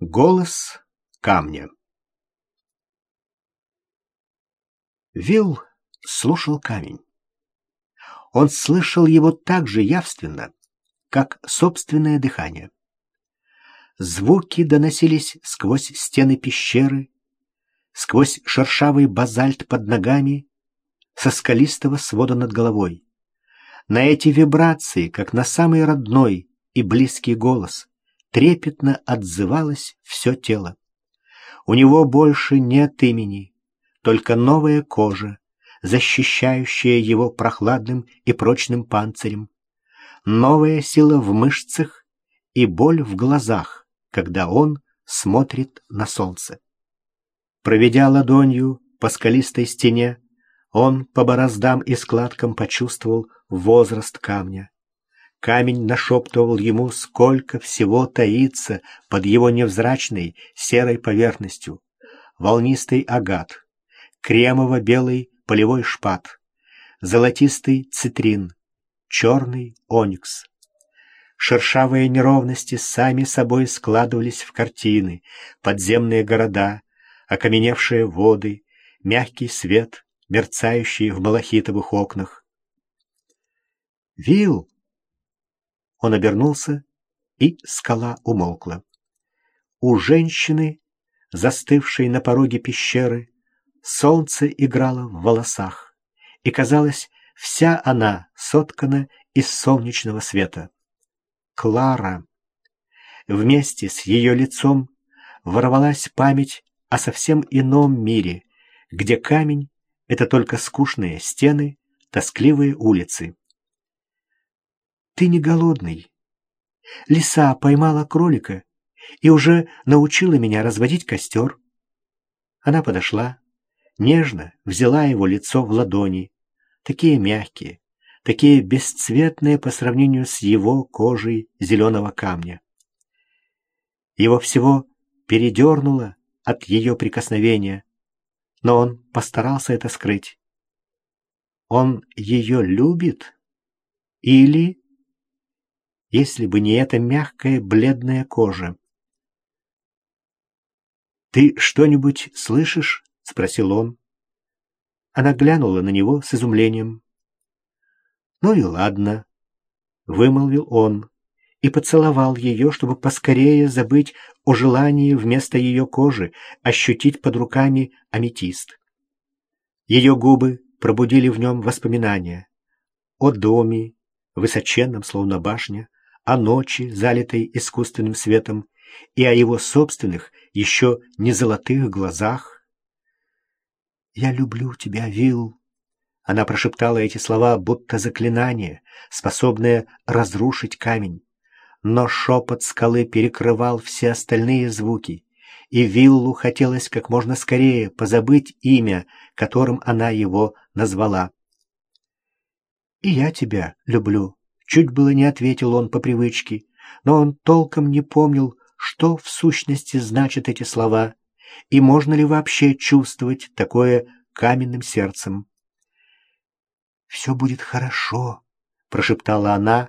Голос камня Вилл слушал камень. Он слышал его так же явственно, как собственное дыхание. Звуки доносились сквозь стены пещеры, сквозь шершавый базальт под ногами, со скалистого свода над головой. На эти вибрации, как на самый родной и близкий голос, трепетно отзывалось все тело. У него больше нет имени, только новая кожа, защищающая его прохладным и прочным панцирем, новая сила в мышцах и боль в глазах, когда он смотрит на солнце. Проведя ладонью по скалистой стене, он по бороздам и складкам почувствовал возраст камня. Камень нашептывал ему, сколько всего таится под его невзрачной серой поверхностью. Волнистый агат, кремово-белый полевой шпат, золотистый цитрин, черный оникс. Шершавые неровности сами собой складывались в картины, подземные города, окаменевшие воды, мягкий свет, мерцающий в малахитовых окнах. «Вилл!» Он обернулся, и скала умолкла. У женщины, застывшей на пороге пещеры, солнце играло в волосах, и, казалось, вся она соткана из солнечного света. Клара. Вместе с ее лицом ворвалась память о совсем ином мире, где камень — это только скучные стены, тоскливые улицы. Ты не голодный. Лиса поймала кролика и уже научила меня разводить костер. Она подошла, нежно взяла его лицо в ладони, такие мягкие, такие бесцветные по сравнению с его кожей зеленого камня. Его всего передернуло от ее прикосновения, но он постарался это скрыть. Он ее любит? Или если бы не эта мягкая бледная кожа. «Ты что-нибудь слышишь?» — спросил он. Она глянула на него с изумлением. «Ну и ладно», — вымолвил он и поцеловал ее, чтобы поскорее забыть о желании вместо ее кожи ощутить под руками аметист. Ее губы пробудили в нем воспоминания о доме, высоченном, словно башня, о ночи, залитой искусственным светом, и о его собственных, еще не золотых глазах. «Я люблю тебя, Вилл!» Она прошептала эти слова, будто заклинание, способное разрушить камень. Но шепот скалы перекрывал все остальные звуки, и Виллу хотелось как можно скорее позабыть имя, которым она его назвала. «И я тебя люблю», Чуть было не ответил он по привычке, но он толком не помнил, что в сущности значат эти слова, и можно ли вообще чувствовать такое каменным сердцем. «Все будет хорошо», — прошептала она,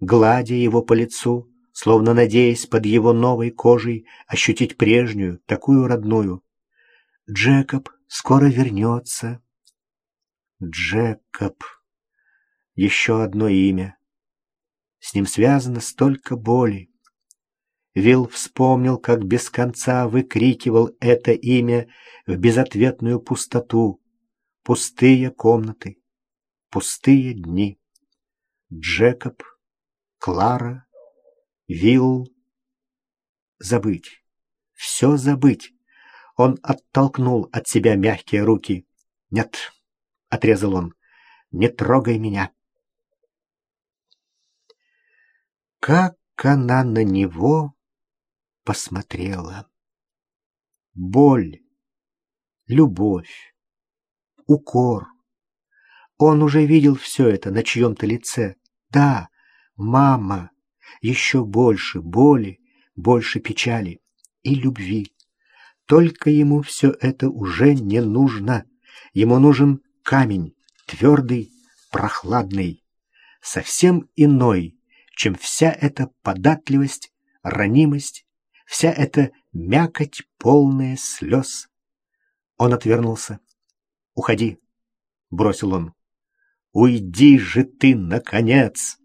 гладя его по лицу, словно надеясь под его новой кожей ощутить прежнюю, такую родную. «Джекоб скоро вернется». «Джекоб» — еще одно имя. С ним связано столько боли. Вилл вспомнил, как без конца выкрикивал это имя в безответную пустоту. Пустые комнаты, пустые дни. Джекоб, Клара, Вилл. Забыть. Все забыть. Он оттолкнул от себя мягкие руки. «Нет», — отрезал он, — «не трогай меня». Как она на него посмотрела! Боль, любовь, укор. Он уже видел все это на чьем-то лице. Да, мама, еще больше боли, больше печали и любви. Только ему все это уже не нужно. Ему нужен камень, твердый, прохладный, совсем иной, чем вся эта податливость, ранимость, вся эта мякоть, полная слез. Он отвернулся. «Уходи», — бросил он. «Уйди же ты, наконец!»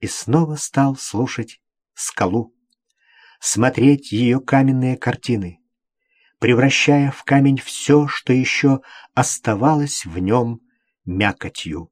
И снова стал слушать скалу, смотреть ее каменные картины, превращая в камень все, что еще оставалось в нем мякотью.